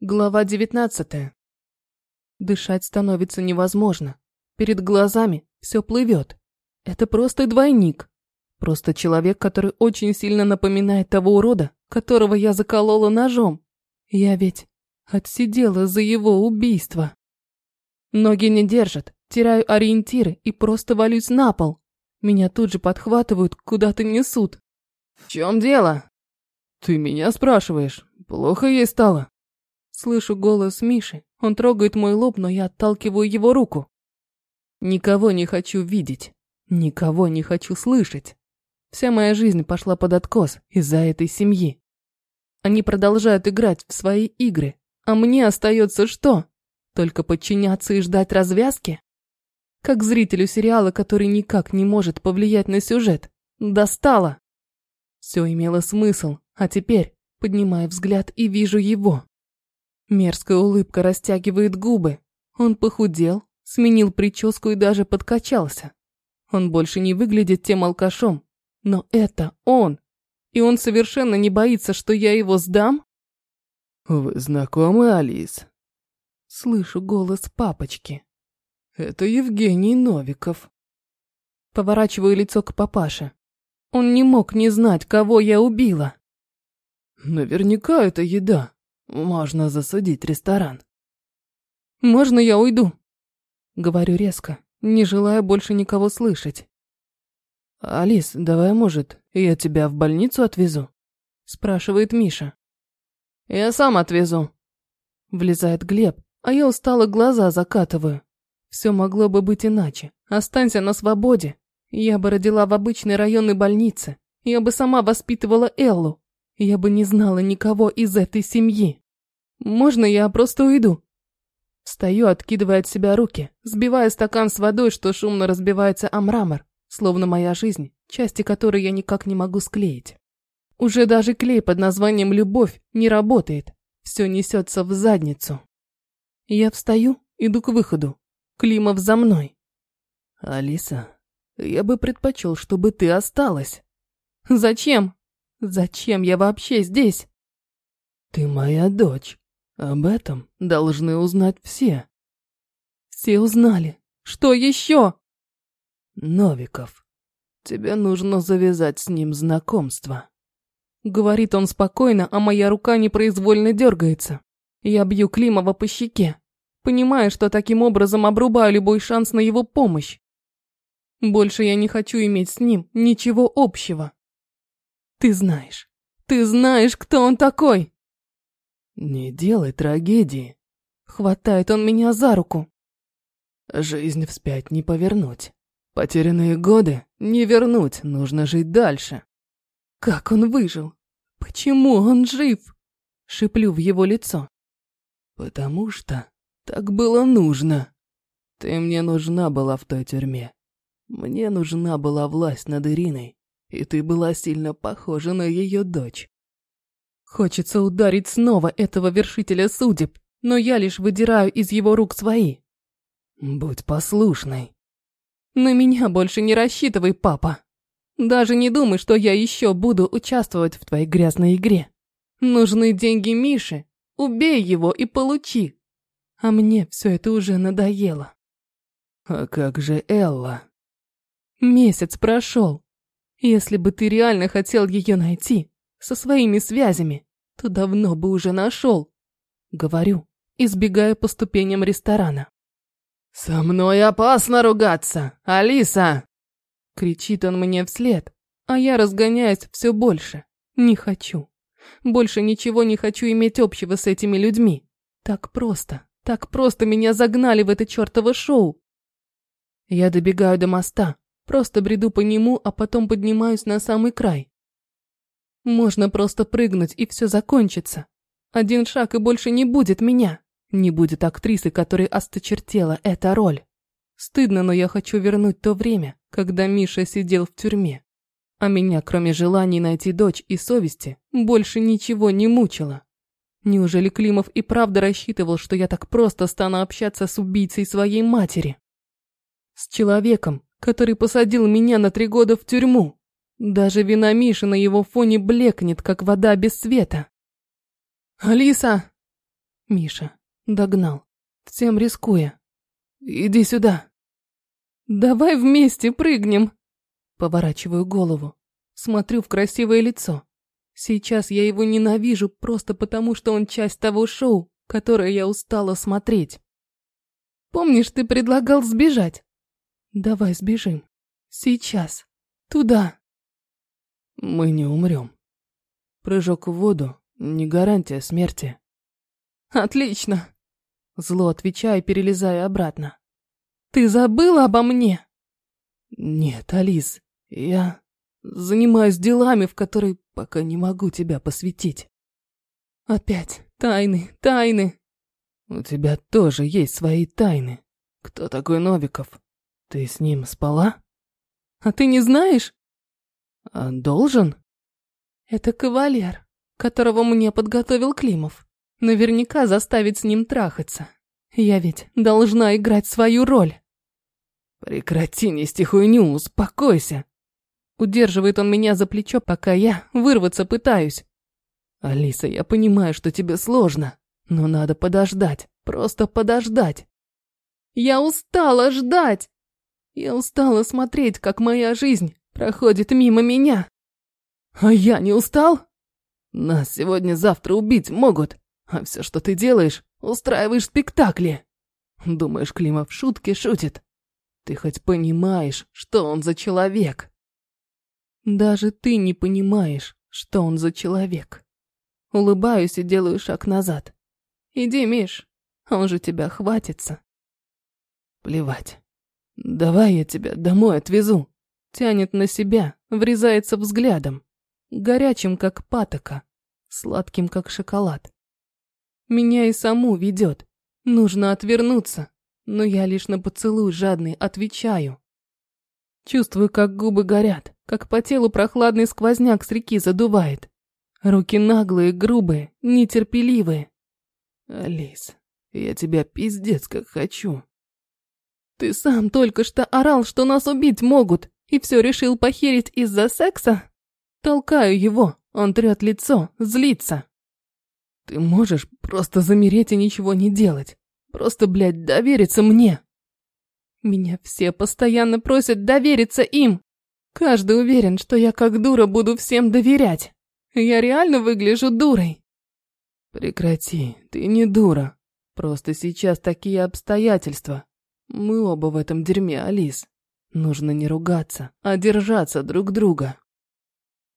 Глава девятнадцатая. Дышать становится невозможно. Перед глазами все плывет. Это просто двойник. Просто человек, который очень сильно напоминает того урода, которого я заколола ножом. Я ведь отсидела за его убийство. Ноги не держат, теряю ориентиры и просто валюсь на пол. Меня тут же подхватывают, куда-то несут. В чем дело? Ты меня спрашиваешь. Плохо ей стало. Слышу голос Миши. Он трогает мой лоб, но я отталкиваю его руку. Никого не хочу видеть. Никого не хочу слышать. Вся моя жизнь пошла под откос из-за этой семьи. Они продолжают играть в свои игры, а мне остается что? Только подчиняться и ждать развязки? Как зрителю сериала, который никак не может повлиять на сюжет. Достало. Все имело смысл, а теперь поднимаю взгляд и вижу его. Мерзкая улыбка растягивает губы. Он похудел, сменил прическу и даже подкачался. Он больше не выглядит тем алкашом. Но это он. И он совершенно не боится, что я его сдам? Вы знакомы, Алис? Слышу голос папочки. Это Евгений Новиков. Поворачиваю лицо к папаше. Он не мог не знать, кого я убила. Наверняка это еда. Можно засудить ресторан. Можно я уйду? Говорю резко, не желая больше никого слышать. Алис, давай, может, я тебя в больницу отвезу? Спрашивает Миша. Я сам отвезу. Влезает Глеб, а я устало глаза закатываю. Все могло бы быть иначе. Останься на свободе. Я бы родила в обычной районной больнице. Я бы сама воспитывала Эллу. Я бы не знала никого из этой семьи. Можно я просто уйду? Встаю, откидывая от себя руки, сбивая стакан с водой, что шумно разбивается о мрамор, словно моя жизнь, части которой я никак не могу склеить. Уже даже клей под названием «любовь» не работает, все несется в задницу. Я встаю, иду к выходу. Климов за мной. Алиса, я бы предпочел, чтобы ты осталась. Зачем? Зачем я вообще здесь? Ты моя дочь. Об этом должны узнать все. Все узнали. Что еще? Новиков. Тебе нужно завязать с ним знакомство. Говорит он спокойно, а моя рука непроизвольно дергается. Я бью Климова по щеке, понимая, что таким образом обрубаю любой шанс на его помощь. Больше я не хочу иметь с ним ничего общего. Ты знаешь. Ты знаешь, кто он такой. Не делай трагедии. Хватает он меня за руку. Жизнь вспять не повернуть. Потерянные годы не вернуть, нужно жить дальше. Как он выжил? Почему он жив? Шиплю в его лицо. Потому что так было нужно. Ты мне нужна была в той тюрьме. Мне нужна была власть над Ириной и ты была сильно похожа на ее дочь. Хочется ударить снова этого вершителя судеб, но я лишь выдираю из его рук свои. Будь послушной. На меня больше не рассчитывай, папа. Даже не думай, что я еще буду участвовать в твоей грязной игре. Нужны деньги Миши. Убей его и получи. А мне все это уже надоело. А как же Элла? Месяц прошел. Если бы ты реально хотел ее найти, со своими связями, то давно бы уже нашел. Говорю, избегая по ступеням ресторана. «Со мной опасно ругаться, Алиса!» Кричит он мне вслед, а я разгоняюсь все больше. Не хочу. Больше ничего не хочу иметь общего с этими людьми. Так просто, так просто меня загнали в это чертово шоу. Я добегаю до моста, Просто бреду по нему, а потом поднимаюсь на самый край. Можно просто прыгнуть, и все закончится. Один шаг, и больше не будет меня. Не будет актрисы, которой осточертела эта роль. Стыдно, но я хочу вернуть то время, когда Миша сидел в тюрьме. А меня, кроме желаний найти дочь и совести, больше ничего не мучило. Неужели Климов и правда рассчитывал, что я так просто стану общаться с убийцей своей матери? С человеком, который посадил меня на три года в тюрьму. Даже вина Миши на его фоне блекнет, как вода без света. «Алиса!» Миша догнал, всем рискуя. «Иди сюда!» «Давай вместе прыгнем!» Поворачиваю голову, смотрю в красивое лицо. Сейчас я его ненавижу просто потому, что он часть того шоу, которое я устала смотреть. Помнишь, ты предлагал сбежать? Давай сбежим. Сейчас. Туда. Мы не умрем. Прыжок в воду — не гарантия смерти. Отлично. Зло отвечаю, перелезая обратно. Ты забыл обо мне? Нет, Алис, я занимаюсь делами, в которые пока не могу тебя посвятить. Опять тайны, тайны. У тебя тоже есть свои тайны. Кто такой Новиков? Ты с ним спала? А ты не знаешь? А должен? Это кавалер, которого мне подготовил Климов. Наверняка заставить с ним трахаться. Я ведь должна играть свою роль. Прекрати нести хуйню, успокойся. Удерживает он меня за плечо, пока я вырваться пытаюсь. Алиса, я понимаю, что тебе сложно, но надо подождать, просто подождать. Я устала ждать. Я устала смотреть, как моя жизнь проходит мимо меня. А я не устал? Нас сегодня-завтра убить могут, а все, что ты делаешь, устраиваешь спектакли. Думаешь, Климов шутки шутит? Ты хоть понимаешь, что он за человек? Даже ты не понимаешь, что он за человек. Улыбаюсь и делаю шаг назад. Иди, Миш, он же тебя хватится. Плевать. Давай я тебя домой отвезу. Тянет на себя, врезается взглядом. Горячим, как патока, сладким, как шоколад. Меня и саму ведет. Нужно отвернуться, но я лишь на поцелуй жадный отвечаю. Чувствую, как губы горят, как по телу прохладный сквозняк с реки задувает. Руки наглые, грубые, нетерпеливые. Алис, я тебя пиздец как хочу. Ты сам только что орал, что нас убить могут, и все решил похерить из-за секса? Толкаю его, он трет лицо, злится. Ты можешь просто замереть и ничего не делать. Просто, блядь, довериться мне. Меня все постоянно просят довериться им. Каждый уверен, что я как дура буду всем доверять. Я реально выгляжу дурой. Прекрати, ты не дура. Просто сейчас такие обстоятельства. Мы оба в этом дерьме, Алис. Нужно не ругаться, а держаться друг друга.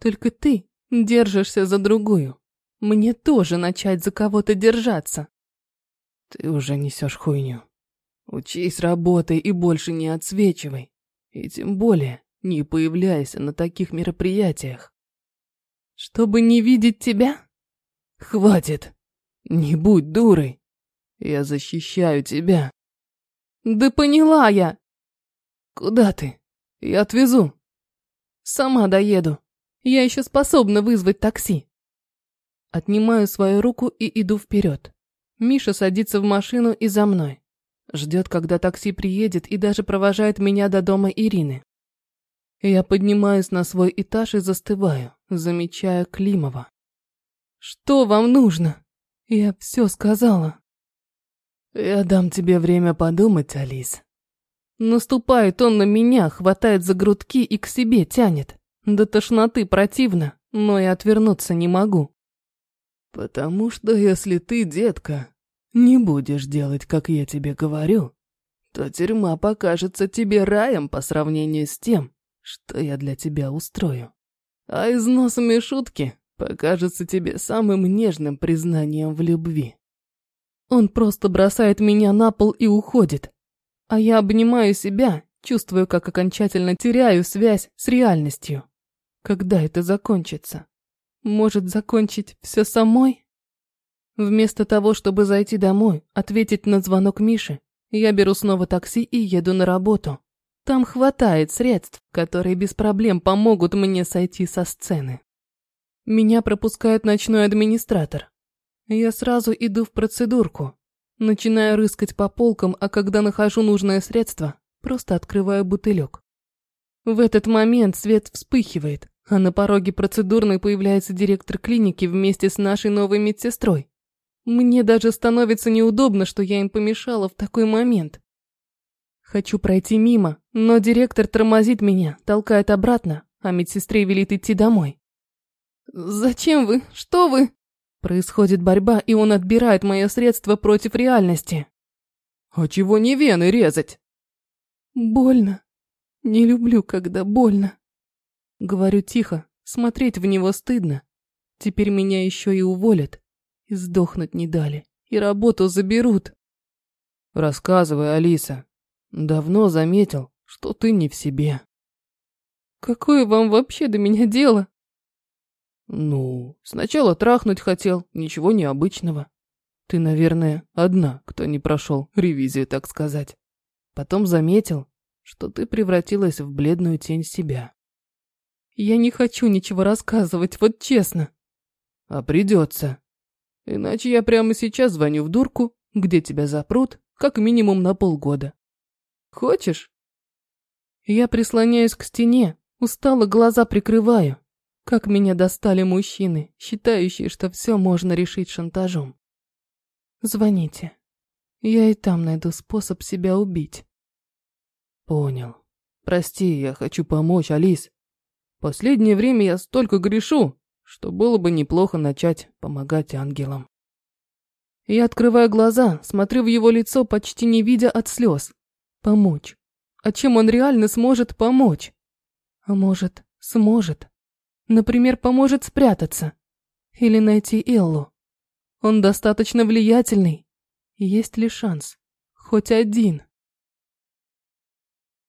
Только ты держишься за другую. Мне тоже начать за кого-то держаться. Ты уже несешь хуйню. Учись работай и больше не отсвечивай. И тем более не появляйся на таких мероприятиях. Чтобы не видеть тебя? Хватит. Не будь дурой. Я защищаю тебя. Да поняла я. Куда ты? Я отвезу. Сама доеду. Я еще способна вызвать такси. Отнимаю свою руку и иду вперед. Миша садится в машину и за мной. Ждет, когда такси приедет и даже провожает меня до дома Ирины. Я поднимаюсь на свой этаж и застываю, замечая Климова. «Что вам нужно? Я все сказала». «Я дам тебе время подумать, Алис». Наступает он на меня, хватает за грудки и к себе тянет. До тошноты противно, но и отвернуться не могу. Потому что если ты, детка, не будешь делать, как я тебе говорю, то тюрьма покажется тебе раем по сравнению с тем, что я для тебя устрою. А износами шутки покажется тебе самым нежным признанием в любви. Он просто бросает меня на пол и уходит. А я обнимаю себя, чувствую, как окончательно теряю связь с реальностью. Когда это закончится? Может закончить все самой? Вместо того, чтобы зайти домой, ответить на звонок Миши, я беру снова такси и еду на работу. Там хватает средств, которые без проблем помогут мне сойти со сцены. Меня пропускает ночной администратор. Я сразу иду в процедурку. Начинаю рыскать по полкам, а когда нахожу нужное средство, просто открываю бутылек. В этот момент свет вспыхивает, а на пороге процедурной появляется директор клиники вместе с нашей новой медсестрой. Мне даже становится неудобно, что я им помешала в такой момент. Хочу пройти мимо, но директор тормозит меня, толкает обратно, а медсестре велит идти домой. «Зачем вы? Что вы?» Происходит борьба, и он отбирает мое средство против реальности. «А чего не вены резать?» «Больно. Не люблю, когда больно». Говорю тихо, смотреть в него стыдно. Теперь меня еще и уволят. И сдохнуть не дали. И работу заберут. Рассказывай, Алиса. Давно заметил, что ты не в себе. Какое вам вообще до меня дело? Ну, сначала трахнуть хотел, ничего необычного. Ты, наверное, одна, кто не прошел ревизию, так сказать. Потом заметил, что ты превратилась в бледную тень себя. Я не хочу ничего рассказывать, вот честно. А придется. Иначе я прямо сейчас звоню в дурку, где тебя запрут, как минимум на полгода. Хочешь? Я прислоняюсь к стене, устало глаза прикрываю. Как меня достали мужчины, считающие, что все можно решить шантажом. Звоните. Я и там найду способ себя убить. Понял. Прости, я хочу помочь, Алис. Последнее время я столько грешу, что было бы неплохо начать помогать ангелам. Я открываю глаза, смотрю в его лицо, почти не видя от слез. Помочь. А чем он реально сможет помочь? А может, сможет. Например, поможет спрятаться. Или найти Эллу. Он достаточно влиятельный. Есть ли шанс? Хоть один.